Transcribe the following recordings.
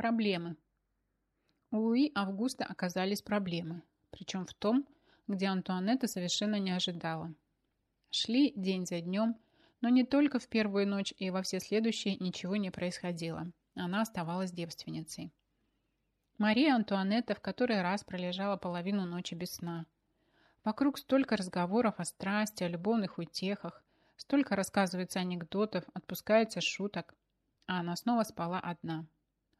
Проблемы. У Луи Августа оказались проблемы, причем в том, где Антуанетта совершенно не ожидала. Шли день за днем, но не только в первую ночь и во все следующие ничего не происходило. Она оставалась девственницей. Мария Антуанетта в который раз пролежала половину ночи без сна. Вокруг столько разговоров о страсти, о любовных утехах, столько рассказывается анекдотов, отпускается шуток, а она снова спала одна.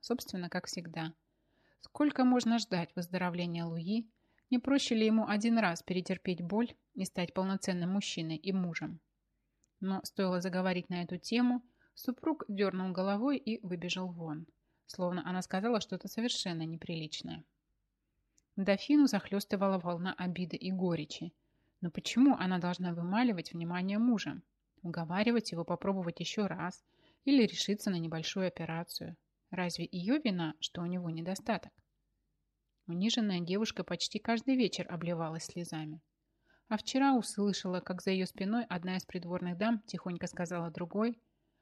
Собственно, как всегда. Сколько можно ждать выздоровления Луи? Не проще ли ему один раз перетерпеть боль и стать полноценным мужчиной и мужем? Но стоило заговорить на эту тему, супруг дернул головой и выбежал вон словно она сказала что-то совершенно неприличное. Дофину захлестывала волна обиды и горечи. Но почему она должна вымаливать внимание мужа? Уговаривать его попробовать еще раз или решиться на небольшую операцию? Разве ее вина, что у него недостаток? Униженная девушка почти каждый вечер обливалась слезами. А вчера услышала, как за ее спиной одна из придворных дам тихонько сказала другой,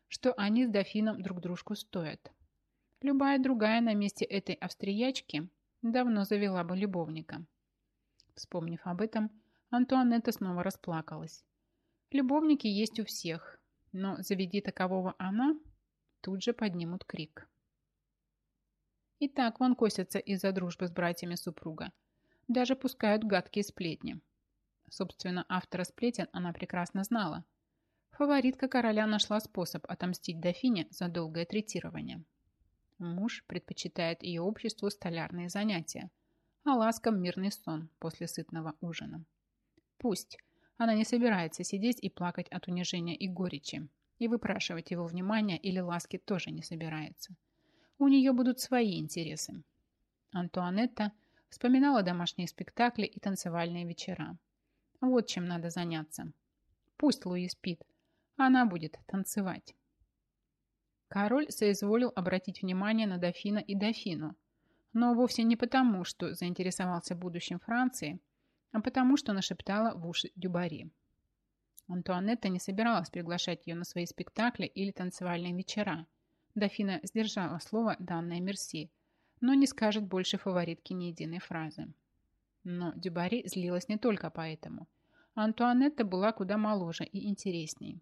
что они с дофином друг дружку стоят. Любая другая на месте этой австриячки давно завела бы любовника. Вспомнив об этом, Антуанетта снова расплакалась. Любовники есть у всех, но заведи такового она, тут же поднимут крик. И так вон косятся из-за дружбы с братьями супруга. Даже пускают гадкие сплетни. Собственно, автора сплетен она прекрасно знала. Фаворитка короля нашла способ отомстить дофине за долгое третирование. Муж предпочитает ее обществу столярные занятия, а ласкам мирный сон после сытного ужина. Пусть. Она не собирается сидеть и плакать от унижения и горечи, и выпрашивать его внимания или ласки тоже не собирается. У нее будут свои интересы. Антуанетта вспоминала домашние спектакли и танцевальные вечера. Вот чем надо заняться. Пусть Луи спит, она будет танцевать. Король соизволил обратить внимание на дофина и дофину, но вовсе не потому, что заинтересовался будущим Франции, а потому, что нашептала в уши Дюбари. Антуанетта не собиралась приглашать ее на свои спектакли или танцевальные вечера. Дофина сдержала слово, данное Мерси, но не скажет больше фаворитке ни единой фразы. Но Дюбари злилась не только поэтому. Антуанетта была куда моложе и интересней.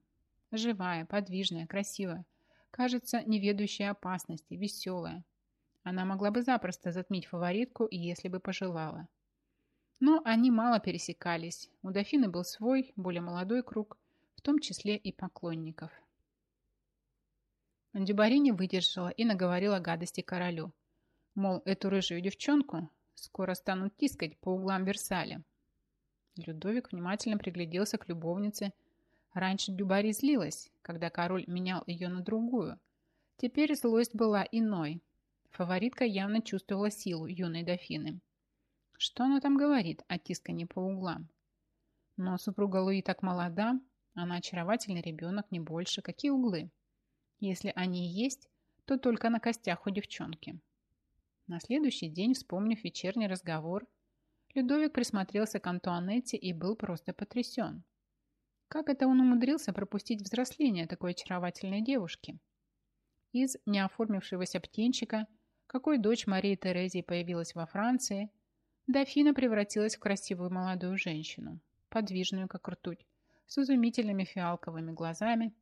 Живая, подвижная, красивая – кажется, не ведущая опасности, веселая. Она могла бы запросто затмить фаворитку, если бы пожелала. Но они мало пересекались. У дофины был свой, более молодой круг, в том числе и поклонников. Дюбари не выдержала и наговорила гадости королю. Мол, эту рыжую девчонку скоро станут тискать по углам Версаля. Людовик внимательно пригляделся к любовнице Раньше Дюбари злилась, когда король менял ее на другую. Теперь злость была иной. Фаворитка явно чувствовала силу юной дофины. Что она там говорит о тискании по углам? Но супруга Луи так молода, она очаровательный ребенок, не больше. Какие углы? Если они есть, то только на костях у девчонки. На следующий день, вспомнив вечерний разговор, Людовик присмотрелся к Антуанетте и был просто потрясен. Как это он умудрился пропустить взросление такой очаровательной девушки? Из неоформившегося птенчика, какой дочь Марии Терезии появилась во Франции, дофина превратилась в красивую молодую женщину, подвижную, как ртуть, с изумительными фиалковыми глазами,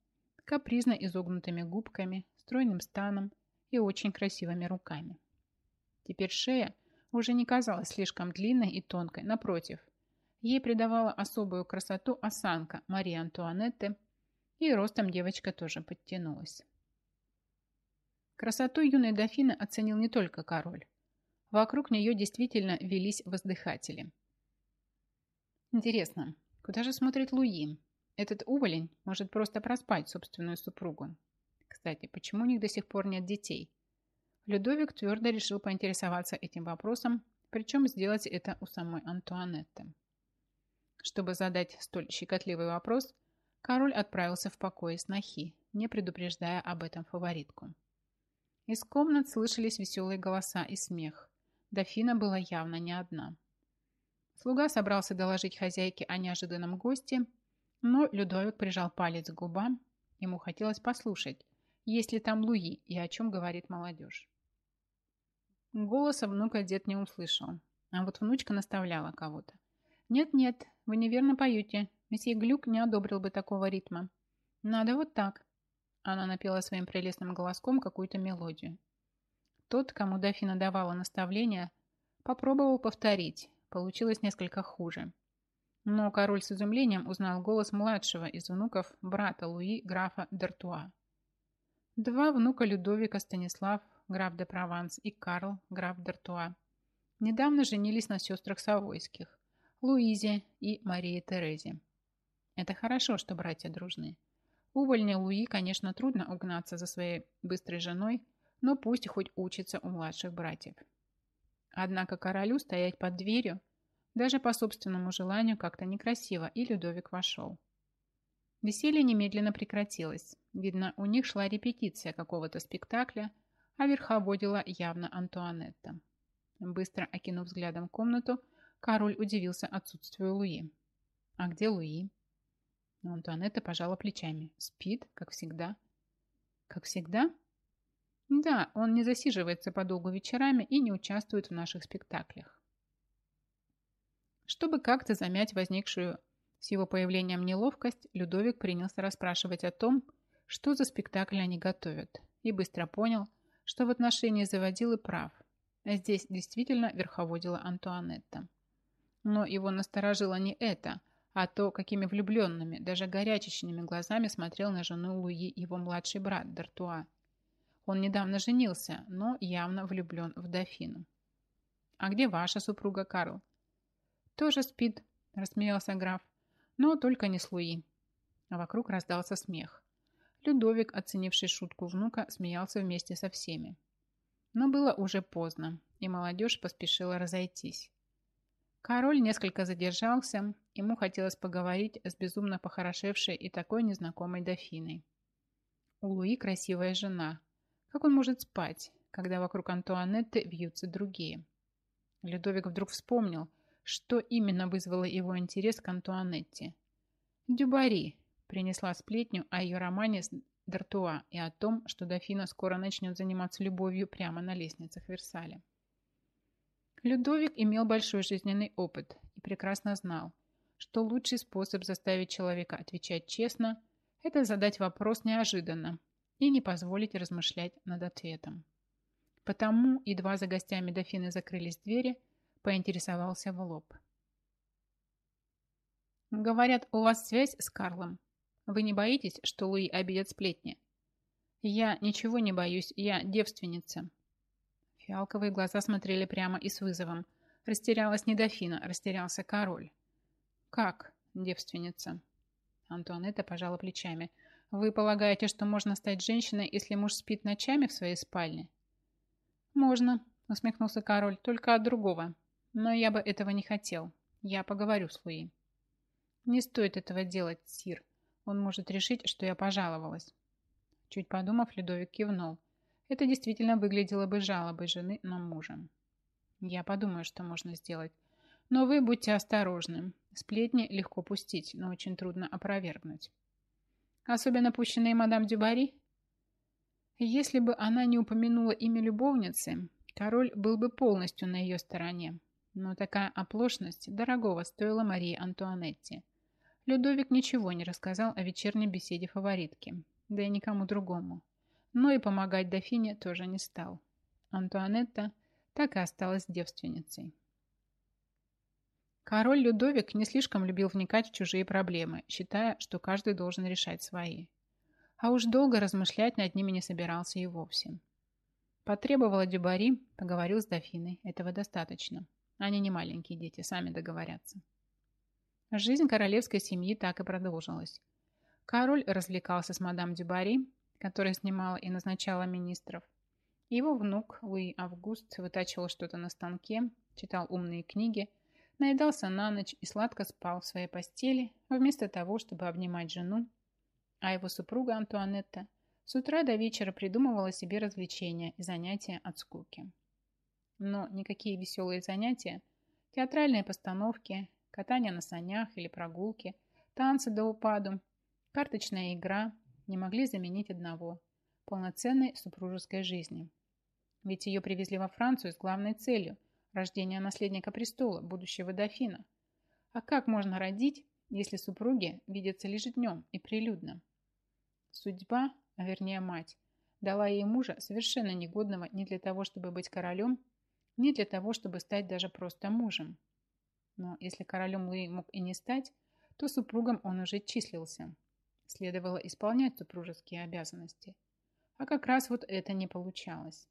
капризно изогнутыми губками, стройным станом и очень красивыми руками. Теперь шея уже не казалась слишком длинной и тонкой, напротив – Ей придавала особую красоту осанка Марии Антуанетты, и ростом девочка тоже подтянулась. Красоту юной дофины оценил не только король. Вокруг нее действительно велись воздыхатели. Интересно, куда же смотрит Луи? Этот уволень может просто проспать собственную супругу. Кстати, почему у них до сих пор нет детей? Людовик твердо решил поинтересоваться этим вопросом, причем сделать это у самой Антуанетты. Чтобы задать столь щекотливый вопрос, король отправился в покое снохи, не предупреждая об этом фаворитку. Из комнат слышались веселые голоса и смех. Дофина была явно не одна. Слуга собрался доложить хозяйке о неожиданном госте, но Людовик прижал палец к губам. Ему хотелось послушать, есть ли там Луи и о чем говорит молодежь. Голоса внука дед не услышал, а вот внучка наставляла кого-то. «Нет-нет, вы неверно поете. Месье Глюк не одобрил бы такого ритма. Надо вот так». Она напела своим прелестным голоском какую-то мелодию. Тот, кому дофина давала наставления, попробовал повторить. Получилось несколько хуже. Но король с изумлением узнал голос младшего из внуков брата Луи, графа Д'Артуа. Два внука Людовика Станислав, граф де Прованс, и Карл, граф Д'Артуа, недавно женились на сестрах Савойских, Луизе и Марии Терезе. Это хорошо, что братья дружны. Увольне Луи, конечно, трудно угнаться за своей быстрой женой, но пусть хоть учится у младших братьев. Однако королю стоять под дверью – даже по собственному желанию как-то некрасиво, и Людовик вошел. Веселье немедленно прекратилось. Видно, у них шла репетиция какого-то спектакля, а верховодила явно Антуанетта. Быстро окинув взглядом комнату, король удивился отсутствию Луи. «А где Луи?» Антуанетта пожала плечами. «Спит, как всегда». «Как всегда?» «Да, он не засиживается подолгу вечерами и не участвует в наших спектаклях. Чтобы как-то замять возникшую с его появлением неловкость, Людовик принялся расспрашивать о том, что за спектакль они готовят, и быстро понял, что в отношении заводилы прав. Здесь действительно верховодила Антуанетта. Но его насторожило не это, а то, какими влюбленными, даже горячечными глазами смотрел на жену Луи его младший брат Д'Артуа. Он недавно женился, но явно влюблен в дофину. «А где ваша супруга, Карл?» «Тоже спит», – рассмеялся граф. «Но только не с Луи». А вокруг раздался смех. Людовик, оценивший шутку внука, смеялся вместе со всеми. Но было уже поздно, и молодежь поспешила разойтись. Король несколько задержался, ему хотелось поговорить с безумно похорошевшей и такой незнакомой дофиной. У Луи красивая жена. Как он может спать, когда вокруг Антуанетты вьются другие? Людовик вдруг вспомнил, что именно вызвало его интерес к Антуанетте. Дюбари принесла сплетню о ее романе с Д'Артуа и о том, что дофина скоро начнет заниматься любовью прямо на лестницах Версаля. Людовик имел большой жизненный опыт и прекрасно знал, что лучший способ заставить человека отвечать честно – это задать вопрос неожиданно и не позволить размышлять над ответом. Потому, едва за гостями дофины закрылись двери – поинтересовался в лоб. «Говорят, у вас связь с Карлом. Вы не боитесь, что Луи обидят сплетни?» «Я ничего не боюсь, я девственница». Фиалковые глаза смотрели прямо и с вызовом. Растерялась не дофина, растерялся король. «Как девственница?» Антуанетта пожала плечами. «Вы полагаете, что можно стать женщиной, если муж спит ночами в своей спальне?» «Можно», усмехнулся король, только от другого. Но я бы этого не хотел. Я поговорю с Луи. Не стоит этого делать, Сир. Он может решить, что я пожаловалась. Чуть подумав, Людовик кивнул. Это действительно выглядело бы жалобой жены на мужа. Я подумаю, что можно сделать. Но вы будьте осторожны. Сплетни легко пустить, но очень трудно опровергнуть. Особенно пущенные мадам Дюбари? Если бы она не упомянула имя любовницы, король был бы полностью на ее стороне. Но такая оплошность дорогого стоила Марии Антуанетте. Людовик ничего не рассказал о вечерней беседе фаворитки, да и никому другому. Но и помогать дофине тоже не стал. Антуанетта так и осталась девственницей. Король Людовик не слишком любил вникать в чужие проблемы, считая, что каждый должен решать свои. А уж долго размышлять над ними не собирался и вовсе. Потребовала Дюбари, поговорил с дофиной, этого достаточно. Они не маленькие дети, сами договорятся. Жизнь королевской семьи так и продолжилась. Король развлекался с мадам Дюбари, которая снимала и назначала министров. Его внук Луи Август вытачивал что-то на станке, читал умные книги, наедался на ночь и сладко спал в своей постели, вместо того, чтобы обнимать жену, а его супруга Антуанетта с утра до вечера придумывала себе развлечения и занятия от скуки. Но никакие веселые занятия, театральные постановки, катание на санях или прогулки, танцы до упаду, карточная игра не могли заменить одного – полноценной супружеской жизни. Ведь ее привезли во Францию с главной целью – рождения наследника престола, будущего дофина. А как можно родить, если супруги видятся лишь днем и прилюдно? Судьба, а вернее мать, дала ей мужа совершенно негодного ни для того, чтобы быть королем, ни для того, чтобы стать даже просто мужем. Но если королем Луи мог и не стать, то супругом он уже числился. Следовало исполнять супружеские обязанности. А как раз вот это не получалось.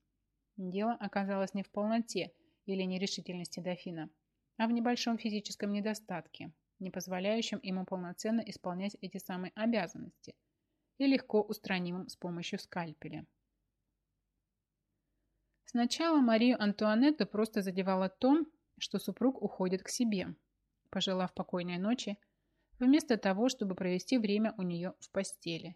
Дело оказалось не в полноте или нерешительности дофина, а в небольшом физическом недостатке, не позволяющем ему полноценно исполнять эти самые обязанности и легко устранимым с помощью скальпеля. Сначала Марию Антуанетту просто задевало то, что супруг уходит к себе, пожелав покойной ночи, вместо того, чтобы провести время у нее в постели.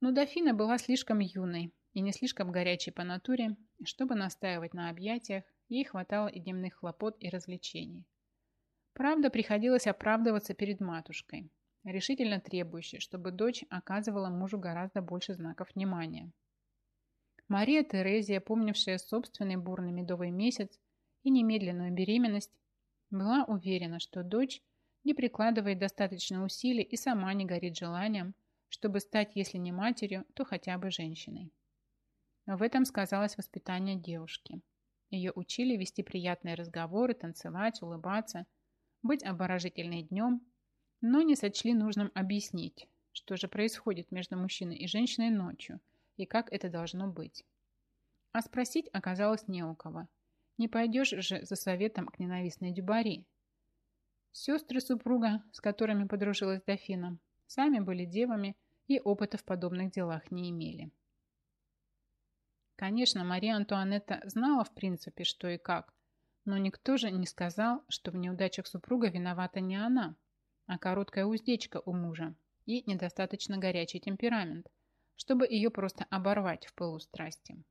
Но дофина была слишком юной и не слишком горячей по натуре, чтобы настаивать на объятиях, ей хватало и дневных хлопот и развлечений. Правда, приходилось оправдываться перед матушкой, решительно требующей, чтобы дочь оказывала мужу гораздо больше знаков внимания. Мария Терезия, помнившая собственный бурный медовый месяц и немедленную беременность, была уверена, что дочь не прикладывает достаточно усилий и сама не горит желанием, чтобы стать, если не матерью, то хотя бы женщиной. В этом сказалось воспитание девушки. Ее учили вести приятные разговоры, танцевать, улыбаться, быть обворожительной днем, но не сочли нужным объяснить, что же происходит между мужчиной и женщиной ночью и как это должно быть. А спросить оказалось не у кого. Не пойдешь же за советом к ненавистной Дюбари, Сестры супруга, с которыми подружилась дофина, сами были девами и опыта в подобных делах не имели. Конечно, Мария Антуанетта знала в принципе, что и как, но никто же не сказал, что в неудачах супруга виновата не она, а короткая уздечка у мужа и недостаточно горячий темперамент, чтобы ее просто оборвать в пылу страсти.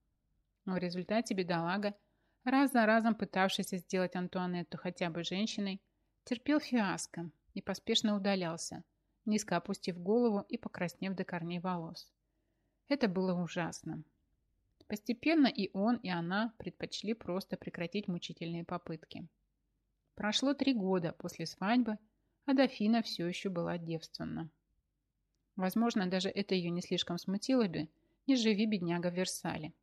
Но в результате бедолага, раз за разом пытавшийся сделать Антуанетту хотя бы женщиной, терпел фиаско и поспешно удалялся, низко опустив голову и покраснев до корней волос. Это было ужасно. Постепенно и он, и она предпочли просто прекратить мучительные попытки. Прошло три года после свадьбы, а дофина все еще была девственна. Возможно, даже это ее не слишком смутило бы, не живи бедняга в Версале.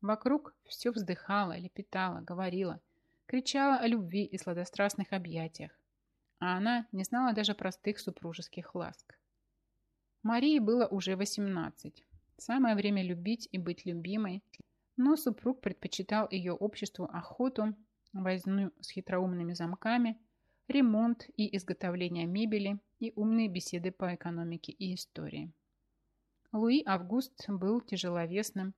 Вокруг все вздыхало, лепетало, говорило – кричала о любви и сладострастных объятиях, а она не знала даже простых супружеских ласк. Марии было уже 18. Самое время любить и быть любимой, но супруг предпочитал ее обществу охоту, возню с хитроумными замками, ремонт и изготовление мебели и умные беседы по экономике и истории. Луи Август был тяжеловесным,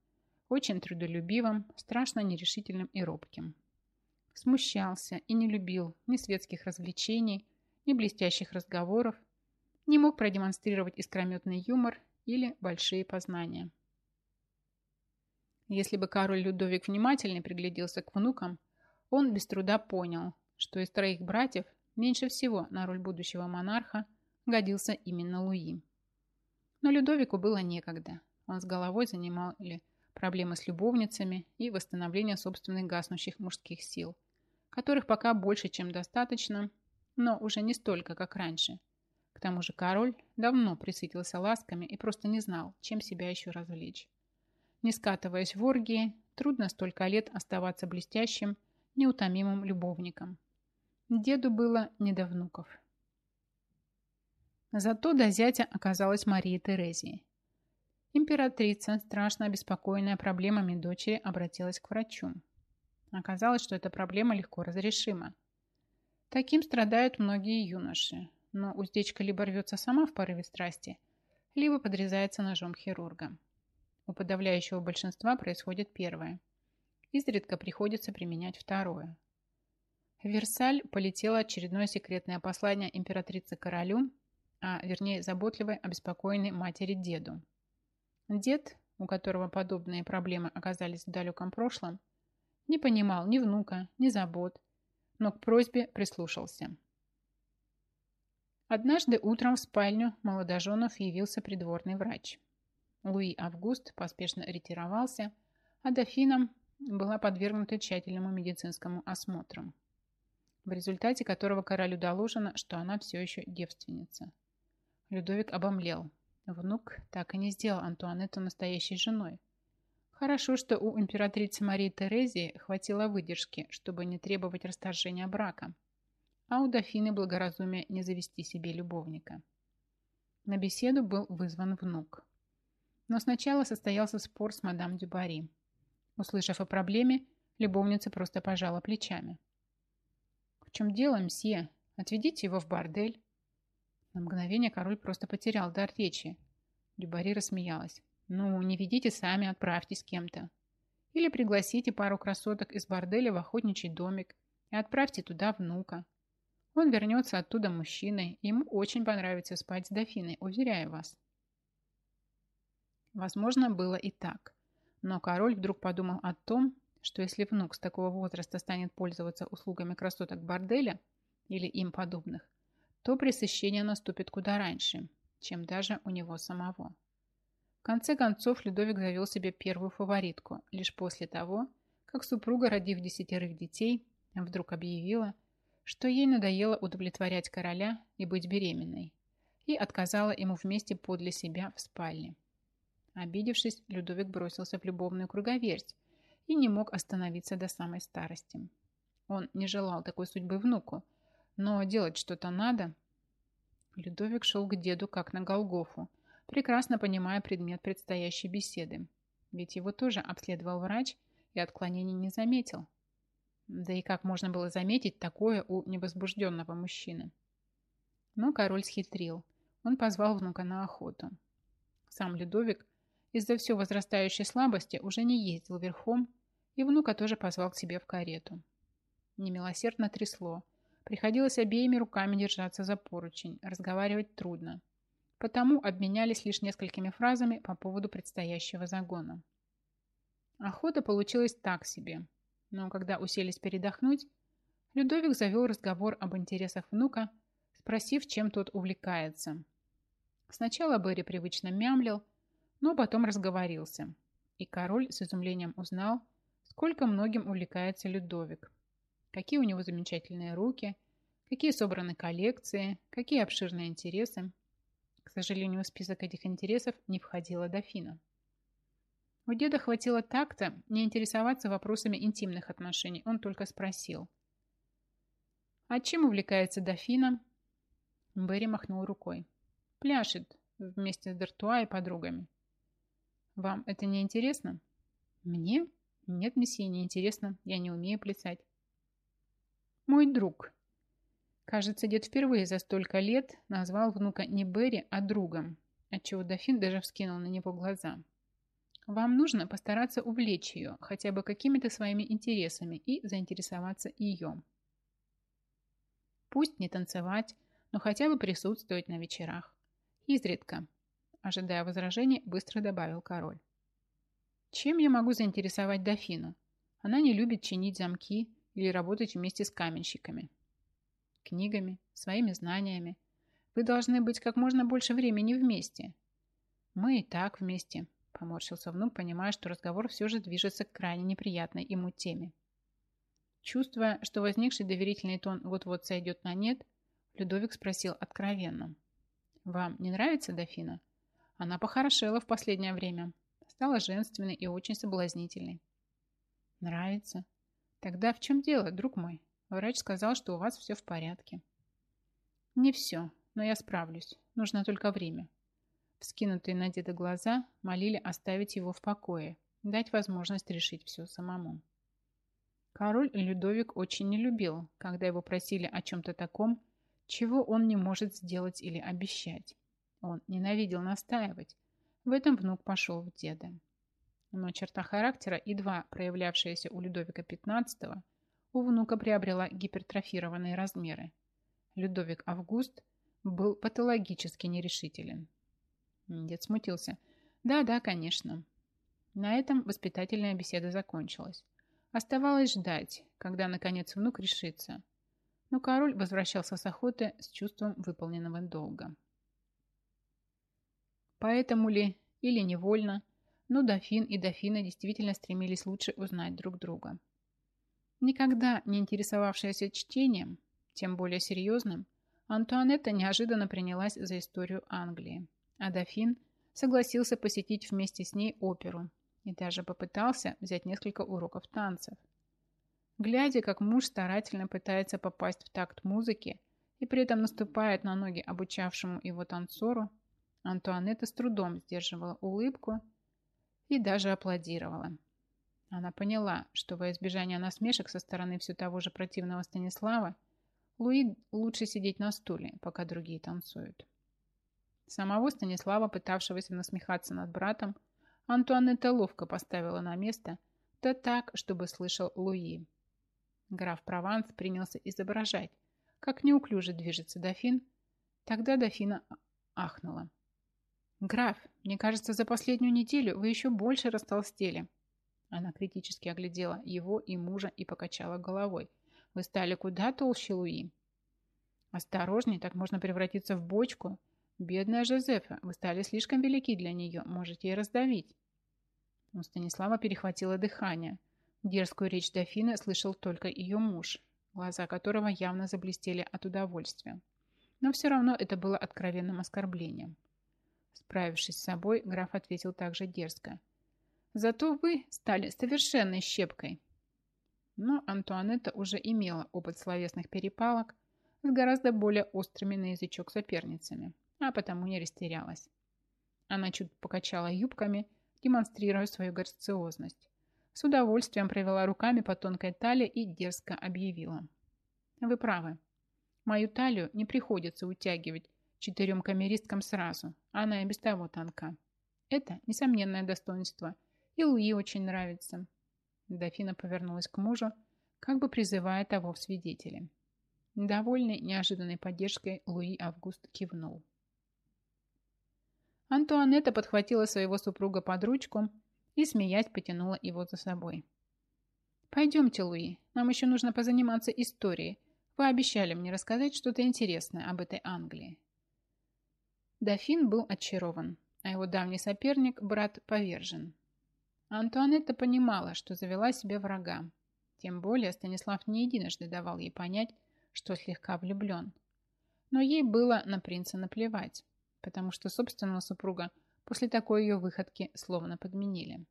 очень трудолюбивым, страшно нерешительным и робким смущался и не любил ни светских развлечений, ни блестящих разговоров, не мог продемонстрировать искрометный юмор или большие познания. Если бы король Людовик внимательно пригляделся к внукам, он без труда понял, что из троих братьев меньше всего на роль будущего монарха годился именно Луи. Но Людовику было некогда. Он с головой занимали проблемы с любовницами и восстановление собственных гаснущих мужских сил, которых пока больше, чем достаточно, но уже не столько, как раньше. К тому же король давно присытился ласками и просто не знал, чем себя еще развлечь. Не скатываясь в оргии, трудно столько лет оставаться блестящим, неутомимым любовником. Деду было не до внуков. Зато до зятя оказалась Мария Терезия. Императрица, страшно обеспокоенная проблемами дочери, обратилась к врачу. Оказалось, что эта проблема легко разрешима. Таким страдают многие юноши, но уздечка либо рвется сама в порыве страсти, либо подрезается ножом хирурга. У подавляющего большинства происходит первое. Изредка приходится применять второе. В Версаль полетело очередное секретное послание императрицы королю, а вернее заботливой, обеспокоенной матери деду. Дед, у которого подобные проблемы оказались в далеком прошлом, не понимал ни внука, ни забот, но к просьбе прислушался. Однажды утром в спальню молодоженов явился придворный врач. Луи Август поспешно ретировался, а дофина была подвергнута тщательному медицинскому осмотру, в результате которого королю доложено, что она все еще девственница. Людовик обомлел. Внук так и не сделал Антуанетту настоящей женой. Хорошо, что у императрицы Марии Терезии хватило выдержки, чтобы не требовать расторжения брака, а у дофины благоразумия не завести себе любовника. На беседу был вызван внук. Но сначала состоялся спор с мадам Дюбари. Услышав о проблеме, любовница просто пожала плечами. «В чем дело, мсье? Отведите его в бордель». На мгновение король просто потерял дар речи. Дюбари рассмеялась. «Ну, не ведите сами, отправьте с кем-то. Или пригласите пару красоток из борделя в охотничий домик и отправьте туда внука. Он вернется оттуда мужчиной, ему очень понравится спать с дофиной, уверяю вас». Возможно, было и так. Но король вдруг подумал о том, что если внук с такого возраста станет пользоваться услугами красоток борделя или им подобных, то пресыщение наступит куда раньше, чем даже у него самого. В конце концов, Людовик завел себе первую фаворитку лишь после того, как супруга, родив десятерых детей, вдруг объявила, что ей надоело удовлетворять короля и быть беременной, и отказала ему вместе подле себя в спальне. Обидевшись, Людовик бросился в любовную круговерть и не мог остановиться до самой старости. Он не желал такой судьбы внуку, но делать что-то надо. Людовик шел к деду как на Голгофу, прекрасно понимая предмет предстоящей беседы. Ведь его тоже обследовал врач и отклонений не заметил. Да и как можно было заметить такое у невозбужденного мужчины? Но король схитрил. Он позвал внука на охоту. Сам Людовик из-за все возрастающей слабости уже не ездил верхом, и внука тоже позвал к себе в карету. Немилосердно трясло. Приходилось обеими руками держаться за поручень, разговаривать трудно. Потому обменялись лишь несколькими фразами по поводу предстоящего загона. Охота получилась так себе, но когда уселись передохнуть, Людовик завел разговор об интересах внука, спросив, чем тот увлекается. Сначала Берри привычно мямлил, но потом разговорился, и король с изумлением узнал, сколько многим увлекается Людовик, какие у него замечательные руки, какие собраны коллекции, какие обширные интересы. К сожалению, в список этих интересов не входила дофина. У деда хватило так-то не интересоваться вопросами интимных отношений, он только спросил. «А чем увлекается дофина?» Берри махнул рукой. «Пляшет вместе с Д'Артуа и подругами. Вам это не интересно? Мне? Нет, месье, не интересно. Я не умею плясать. Мой друг. Кажется, дед впервые за столько лет назвал внука не Берри, а другом, отчего дофин даже вскинул на него глаза. Вам нужно постараться увлечь ее хотя бы какими-то своими интересами и заинтересоваться ее. Пусть не танцевать, но хотя бы присутствовать на вечерах. Изредка, Ожидая возражений, быстро добавил король. Чем я могу заинтересовать дофину? Она не любит чинить замки или работать вместе с каменщиками. Книгами, своими знаниями. Вы должны быть как можно больше времени вместе. Мы и так вместе, поморщился внук, понимая, что разговор все же движется к крайне неприятной ему теме. Чувствуя, что возникший доверительный тон вот-вот сойдет на нет, Людовик спросил откровенно. «Вам не нравится дофина?» Она похорошела в последнее время. Стала женственной и очень соблазнительной. Нравится? Тогда в чем дело, друг мой? Врач сказал, что у вас все в порядке. Не все, но я справлюсь. Нужно только время. Вскинутые на деда глаза молили оставить его в покое, дать возможность решить все самому. Король Людовик очень не любил, когда его просили о чем-то таком, чего он не может сделать или обещать. Он ненавидел настаивать. В этом внук пошел в деда. Но черта характера, едва проявлявшаяся у Людовика XV, у внука приобрела гипертрофированные размеры. Людовик Август был патологически нерешителен. Дед смутился. «Да-да, конечно». На этом воспитательная беседа закончилась. Оставалось ждать, когда, наконец, внук решится. Но король возвращался с охоты с чувством выполненного долга. Поэтому ли, или невольно, но дофин и дофина действительно стремились лучше узнать друг друга. Никогда не интересовавшаяся чтением, тем более серьезным, Антуанетта неожиданно принялась за историю Англии, а дофин согласился посетить вместе с ней оперу и даже попытался взять несколько уроков танцев. Глядя, как муж старательно пытается попасть в такт музыки и при этом наступает на ноги обучавшему его танцору, Антуанетта с трудом сдерживала улыбку и даже аплодировала. Она поняла, что во избежание насмешек со стороны все того же противного Станислава Луи лучше сидеть на стуле, пока другие танцуют. Самого Станислава, пытавшегося насмехаться над братом, Антуанетта ловко поставила на место, да так, чтобы слышал Луи. Граф Прованс принялся изображать, как неуклюже движется дофин. Тогда дофина ахнула. «Граф, мне кажется, за последнюю неделю вы еще больше растолстели». Она критически оглядела его и мужа и покачала головой. «Вы стали куда толще Луи?» «Осторожней, так можно превратиться в бочку. Бедная Жозефа, вы стали слишком велики для нее, можете и раздавить». У Станислава перехватило дыхание. Дерзкую речь дофина слышал только ее муж, глаза которого явно заблестели от удовольствия. Но все равно это было откровенным оскорблением. Справившись с собой, граф ответил также дерзко. «Зато вы стали совершенной щепкой». Но Антуанетта уже имела опыт словесных перепалок с гораздо более острыми на язычок соперницами, а потому не растерялась. Она чуть покачала юбками, демонстрируя свою грациозность. С удовольствием провела руками по тонкой талии и дерзко объявила. «Вы правы. Мою талию не приходится утягивать четырем камеристкам сразу, она и без того тонка. Это несомненное достоинство, и Луи очень нравится. Дофина повернулась к мужу, как бы призывая того в свидетели. Довольный неожиданной поддержкой, Луи Август кивнул. Антуанетта подхватила своего супруга под ручку и, смеясь, потянула его за собой. «Пойдемте, Луи, нам еще нужно позаниматься историей. Вы обещали мне рассказать что-то интересное об этой Англии. Дофин был очарован, а его давний соперник, брат, повержен. Антуанетта понимала, что завела себе врага. Тем более Станислав не единожды давал ей понять, что слегка влюблен. Но ей было на принца наплевать, потому что собственного супруга после такой ее выходки словно подменили.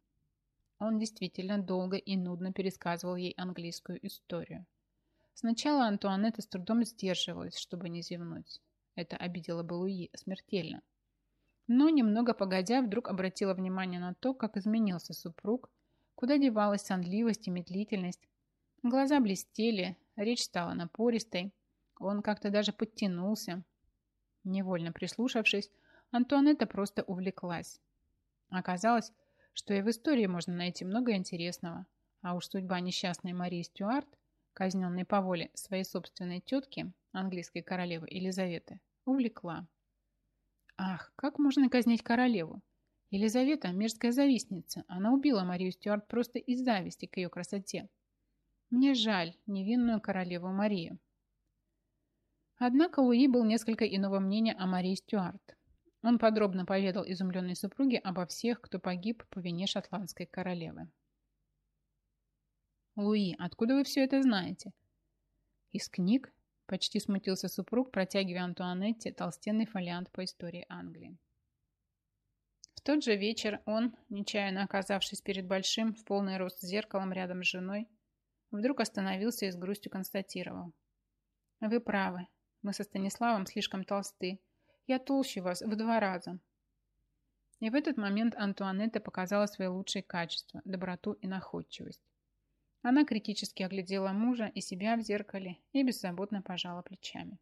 Он действительно долго и нудно пересказывал ей английскую историю. Сначала Антуанетта с трудом сдерживалась, чтобы не зевнуть. Это обидело бы Луи смертельно. Но немного погодя, вдруг обратила внимание на то, как изменился супруг, куда девалась сонливость и медлительность. Глаза блестели, речь стала напористой, он как-то даже подтянулся. Невольно прислушавшись, Антуанетта просто увлеклась. Оказалось, что и в истории можно найти много интересного, а уж судьба несчастной Марии Стюарт, казненной по воле своей собственной тетки, английской королевы Елизаветы, увлекла. Ах, как можно казнить королеву? Елизавета – мерзкая завистница. Она убила Марию Стюарт просто из зависти к ее красоте. Мне жаль невинную королеву Марию. Однако Луи был несколько иного мнения о Марии Стюарт. Он подробно поведал изумленной супруге обо всех, кто погиб по вине шотландской королевы. «Луи, откуда вы все это знаете?» «Из книг, Почти смутился супруг, протягивая Антуанетте толстенный фолиант по истории Англии. В тот же вечер он, нечаянно оказавшись перед большим в полный рост зеркалом рядом с женой, вдруг остановился и с грустью констатировал. «Вы правы. Мы со Станиславом слишком толсты. Я толще вас в два раза». И в этот момент Антуанетта показала свои лучшие качества – доброту и находчивость. Она критически оглядела мужа и себя в зеркале и беззаботно пожала плечами.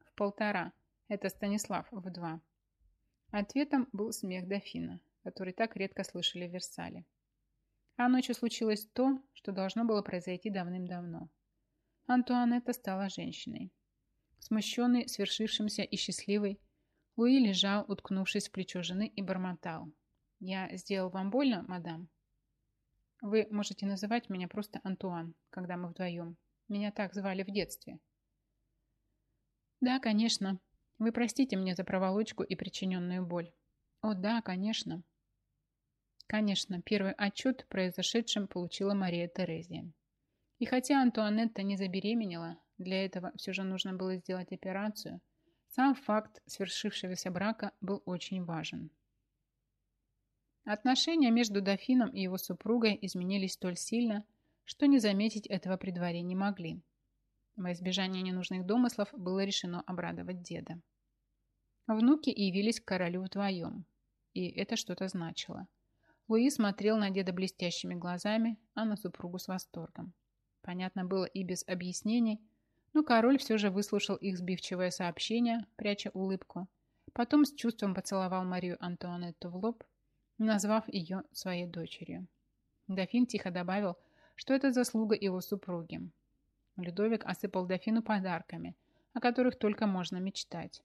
В полтора. Это Станислав в два. Ответом был смех дофина, который так редко слышали в Версале. А ночью случилось то, что должно было произойти давным-давно. Антуанетта стала женщиной. Смущенный, свершившимся и счастливый, Луи лежал, уткнувшись в плечо жены, и бормотал. «Я сделал вам больно, мадам?» Вы можете называть меня просто Антуан, когда мы вдвоем. Меня так звали в детстве. Да, конечно. Вы простите мне за проволочку и причиненную боль. О, да, конечно. Конечно, первый отчет произошедшем получила Мария Терезия. И хотя Антуанетта не забеременела, для этого все же нужно было сделать операцию, сам факт свершившегося брака был очень важен. Отношения между дофином и его супругой изменились столь сильно, что не заметить этого при дворе не могли. Во избежание ненужных домыслов было решено обрадовать деда. Внуки явились к королю вдвоем, и это что-то значило. Луи смотрел на деда блестящими глазами, а на супругу с восторгом. Понятно было и без объяснений, но король все же выслушал их сбивчивое сообщение, пряча улыбку. Потом с чувством поцеловал Марию Антуанетту в лоб, назвав ее своей дочерью. Дофин тихо добавил, что это заслуга его супруги. Людовик осыпал дофину подарками, о которых только можно мечтать.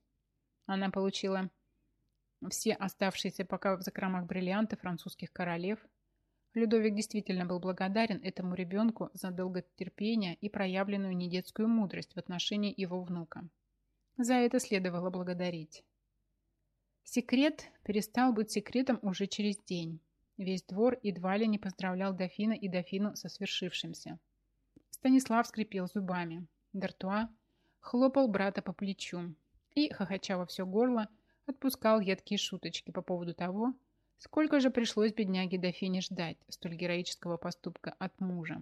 Она получила все оставшиеся пока в закромах бриллианты французских королев. Людовик действительно был благодарен этому ребенку за долготерпение и проявленную недетскую мудрость в отношении его внука. За это следовало благодарить. Секрет перестал быть секретом уже через день. Весь двор едва ли не поздравлял дофина и дофину со свершившимся. Станислав скрипел зубами. Д'Артуа хлопал брата по плечу и, хохоча во все горло, отпускал едкие шуточки по поводу того, сколько же пришлось бедняге дофине ждать столь героического поступка от мужа.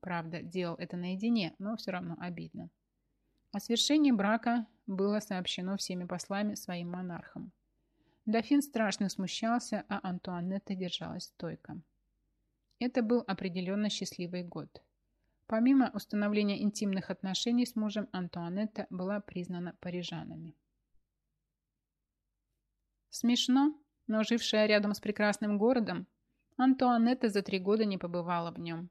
Правда, делал это наедине, но все равно обидно. О свершении брака было сообщено всеми послами своим монархам. Дофин страшно смущался, а Антуанетта держалась стойко. Это был определенно счастливый год. Помимо установления интимных отношений с мужем, Антуанетта была признана парижанами. Смешно, но жившая рядом с прекрасным городом, Антуанетта за три года не побывала в нем.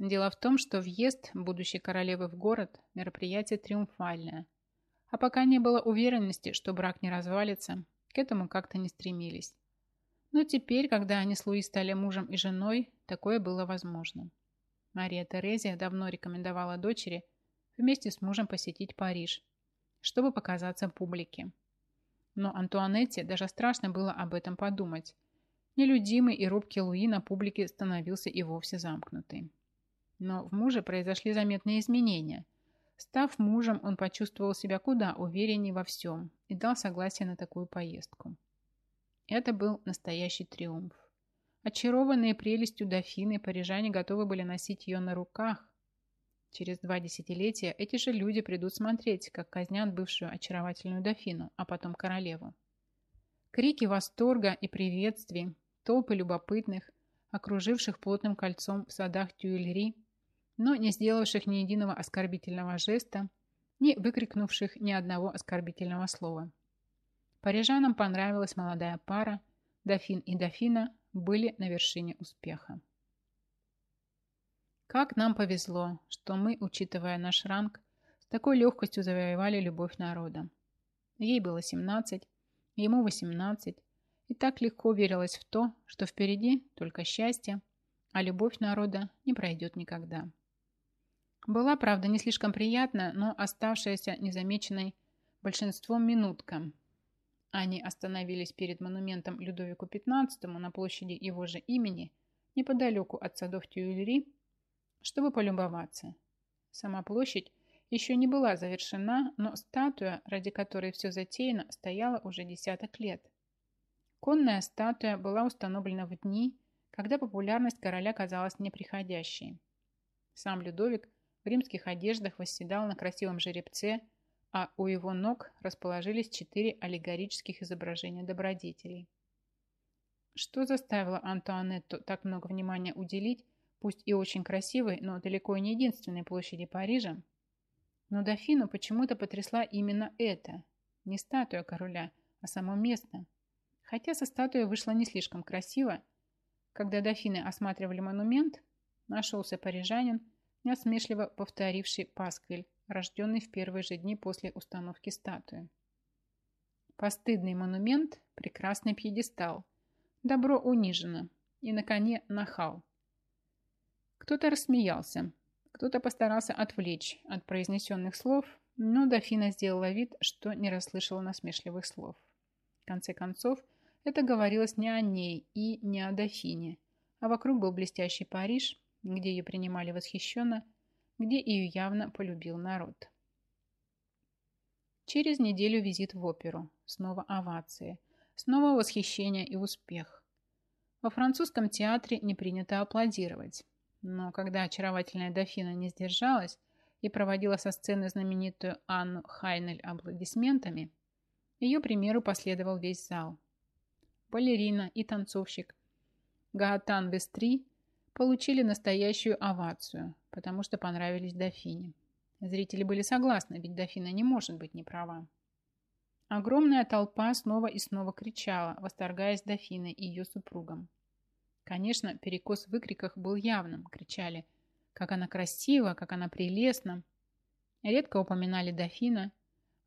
Дело в том, что въезд будущей королевы в город – мероприятие триумфальное. А пока не было уверенности, что брак не развалится, к этому как-то не стремились. Но теперь, когда они с Луи стали мужем и женой, такое было возможно. Мария Терезия давно рекомендовала дочери вместе с мужем посетить Париж, чтобы показаться публике. Но Антуанетте даже страшно было об этом подумать. Нелюдимый и робкий Луи на публике становился и вовсе замкнутый. Но в муже произошли заметные изменения. Став мужем, он почувствовал себя куда увереннее во всем и дал согласие на такую поездку. Это был настоящий триумф. Очарованные прелестью дофины, парижане готовы были носить ее на руках. Через два десятилетия эти же люди придут смотреть, как казнят бывшую очаровательную дофину, а потом королеву. Крики восторга и приветствий, толпы любопытных, окруживших плотным кольцом в садах Тюильри, но не сделавших ни единого оскорбительного жеста, не выкрикнувших ни одного оскорбительного слова. Парижанам понравилась молодая пара, дофин и дофина, были на вершине успеха. Как нам повезло, что мы, учитывая наш ранг, с такой легкостью завоевали любовь народа. Ей было 17, ему 18, и так легко верилось в то, что впереди только счастье, а любовь народа не пройдет никогда. Была, правда, не слишком приятна, но оставшаяся незамеченной большинством минутка, они остановились перед монументом Людовику XV на площади его же имени, неподалеку от садов Тюильри, чтобы полюбоваться. Сама площадь еще не была завершена, но статуя, ради которой все затеяно, стояла уже десяток лет. Конная статуя была установлена в дни, когда популярность короля казалась неприходящей. Сам Людовик в римских одеждах восседал на красивом жеребце – а у его ног расположились четыре аллегорических изображения добродетелей. Что заставило Антуанетту так много внимания уделить, пусть и очень красивой, но далеко не единственной площади Парижа? Но дофину почему-то потрясла именно это. Не статуя короля, а само место. Хотя со статуей вышло не слишком красиво. Когда дофины осматривали монумент, нашелся парижанин, насмешливо повторивший пасквиль рожденный в первые же дни после установки статуи. Постыдный монумент, прекрасный пьедестал. Добро унижено. И на коне нахал. Кто-то рассмеялся, кто-то постарался отвлечь от произнесенных слов, но дофина сделала вид, что не расслышала насмешливых слов. В конце концов, это говорилось не о ней и не о дофине, а вокруг был блестящий Париж, где ее принимали восхищенно, где ее явно полюбил народ. Через неделю визит в оперу, снова овации, снова восхищение и успех. Во французском театре не принято аплодировать, но когда очаровательная дофина не сдержалась и проводила со сцены знаменитую Анну Хайнель аплодисментами, ее примеру последовал весь зал. Балерина и танцовщик Гаатан Вестри получили настоящую овацию, потому что понравились дофине. Зрители были согласны, ведь дофина не может быть неправа. Огромная толпа снова и снова кричала, восторгаясь дофиной и ее супругом. Конечно, перекос в выкриках был явным. Кричали, как она красива, как она прелестна. Редко упоминали дофина,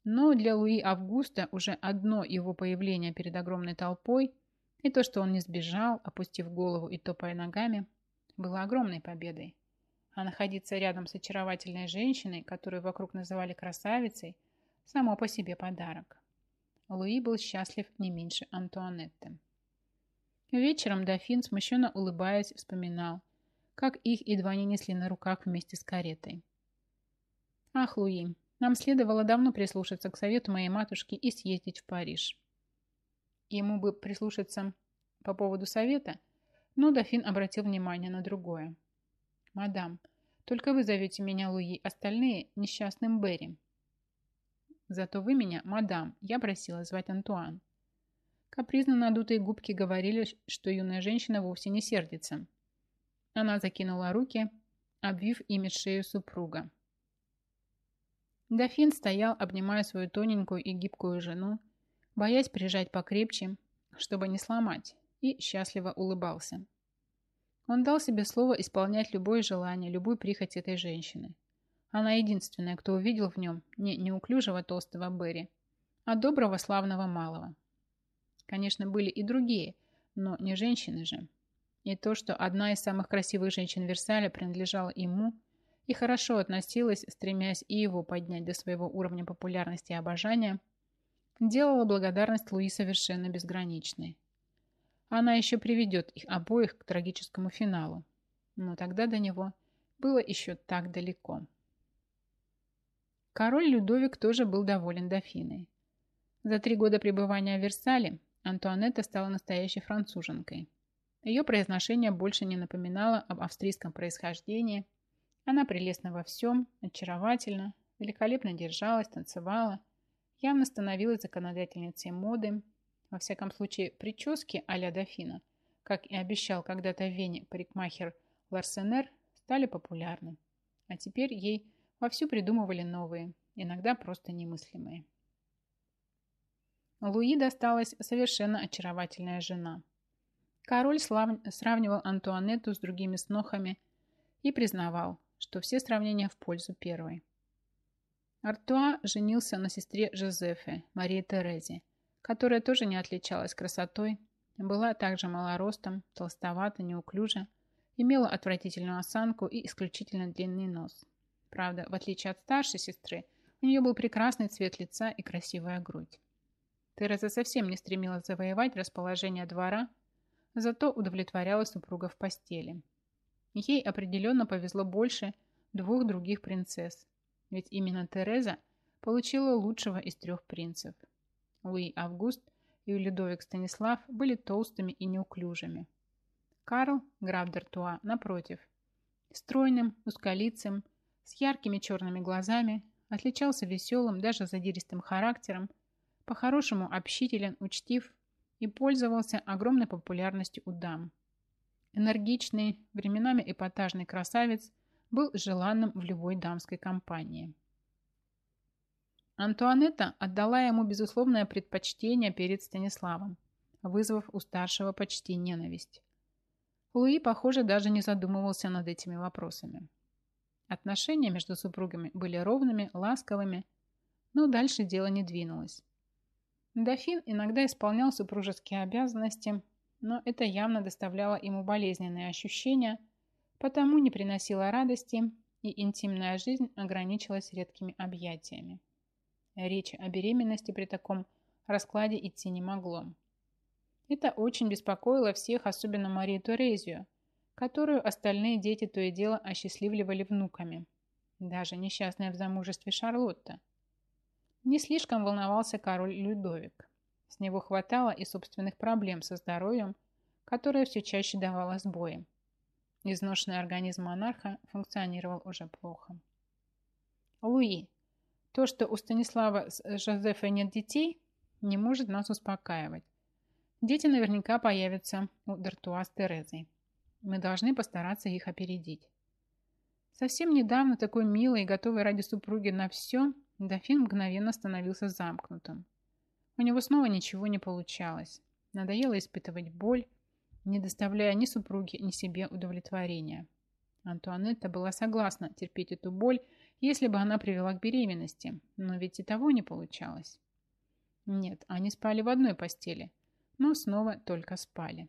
но для Луи Августа уже одно его появление перед огромной толпой и то, что он не сбежал, опустив голову и топая ногами, было огромной победой. А находиться рядом с очаровательной женщиной, которую вокруг называли красавицей, само по себе подарок. Луи был счастлив не меньше Антуанетты. Вечером дофин, смущенно улыбаясь, вспоминал, как их едва не несли на руках вместе с каретой. «Ах, Луи, нам следовало давно прислушаться к совету моей матушки и съездить в Париж». Ему бы прислушаться по поводу совета, но дофин обратил внимание на другое. «Мадам, только вы зовете меня Луи, остальные – несчастным Берри». «Зато вы меня, мадам, я просила звать Антуан». Капризно надутые губки говорили, что юная женщина вовсе не сердится. Она закинула руки, обвив ими шею супруга. Дофин стоял, обнимая свою тоненькую и гибкую жену, боясь прижать покрепче, чтобы не сломать, и счастливо улыбался. Он дал себе слово исполнять любое желание, любую прихоть этой женщины. Она единственная, кто увидел в нем не неуклюжего толстого Берри, а доброго славного малого. Конечно, были и другие, но не женщины же. И то, что одна из самых красивых женщин Версаля принадлежала ему и хорошо относилась, стремясь и его поднять до своего уровня популярности и обожания, делало благодарность Луи совершенно безграничной. Она еще приведет их обоих к трагическому финалу, но тогда до него было еще так далеко. Король Людовик тоже был доволен дофиной. За три года пребывания в Версале Антуанетта стала настоящей француженкой. Ее произношение больше не напоминало об австрийском происхождении. Она прелестна во всем, очаровательна, великолепно держалась, танцевала, явно становилась законодательницей моды. Во всяком случае, прически а-ля дофина, как и обещал когда-то Вене парикмахер Ларсенер, стали популярны. А теперь ей вовсю придумывали новые, иногда просто немыслимые. Луи досталась совершенно очаровательная жена. Король слав... сравнивал Антуанетту с другими снохами и признавал, что все сравнения в пользу первой. Артуа женился на сестре Жозефе, Марии Терезе, которая тоже не отличалась красотой, была также малоростом, толстовата, неуклюжа, имела отвратительную осанку и исключительно длинный нос. Правда, в отличие от старшей сестры, у нее был прекрасный цвет лица и красивая грудь. Тереза совсем не стремилась завоевать расположение двора, зато удовлетворяла супруга в постели. Ей определенно повезло больше двух других принцесс, ведь именно Тереза получила лучшего из трех принцев. Луи Август и Людовик Станислав были толстыми и неуклюжими. Карл, граф Д'Артуа, напротив, стройным, узколицым, с яркими черными глазами, отличался веселым, даже задиристым характером по-хорошему общителен, учтив и пользовался огромной популярностью у дам. Энергичный, временами эпатажный красавец был желанным в любой дамской компании. Антуанетта отдала ему безусловное предпочтение перед Станиславом, вызвав у старшего почти ненависть. Луи, похоже, даже не задумывался над этими вопросами. Отношения между супругами были ровными, ласковыми, но дальше дело не двинулось. Дофин иногда исполнял супружеские обязанности, но это явно доставляло ему болезненные ощущения, потому не приносило радости, и интимная жизнь ограничилась редкими объятиями. Речи о беременности при таком раскладе идти не могло. Это очень беспокоило всех, особенно Марию Турезию, которую остальные дети то и дело осчастливливали внуками. Даже несчастная в замужестве Шарлотта. Не слишком волновался король Людовик. С него хватало и собственных проблем со здоровьем, которое все чаще давало сбои. Изношенный организм монарха функционировал уже плохо. Луи, то, что у Станислава с Жозефой нет детей, не может нас успокаивать. Дети наверняка появятся у Д'Артуа с Терезой. Мы должны постараться их опередить. Совсем недавно такой милый и готовый ради супруги на все, дофин мгновенно становился замкнутым. У него снова ничего не получалось. Надоело испытывать боль, не доставляя ни супруге, ни себе удовлетворения. Антуанетта была согласна терпеть эту боль, если бы она привела к беременности, но ведь и того не получалось. Нет, они спали в одной постели, но снова только спали.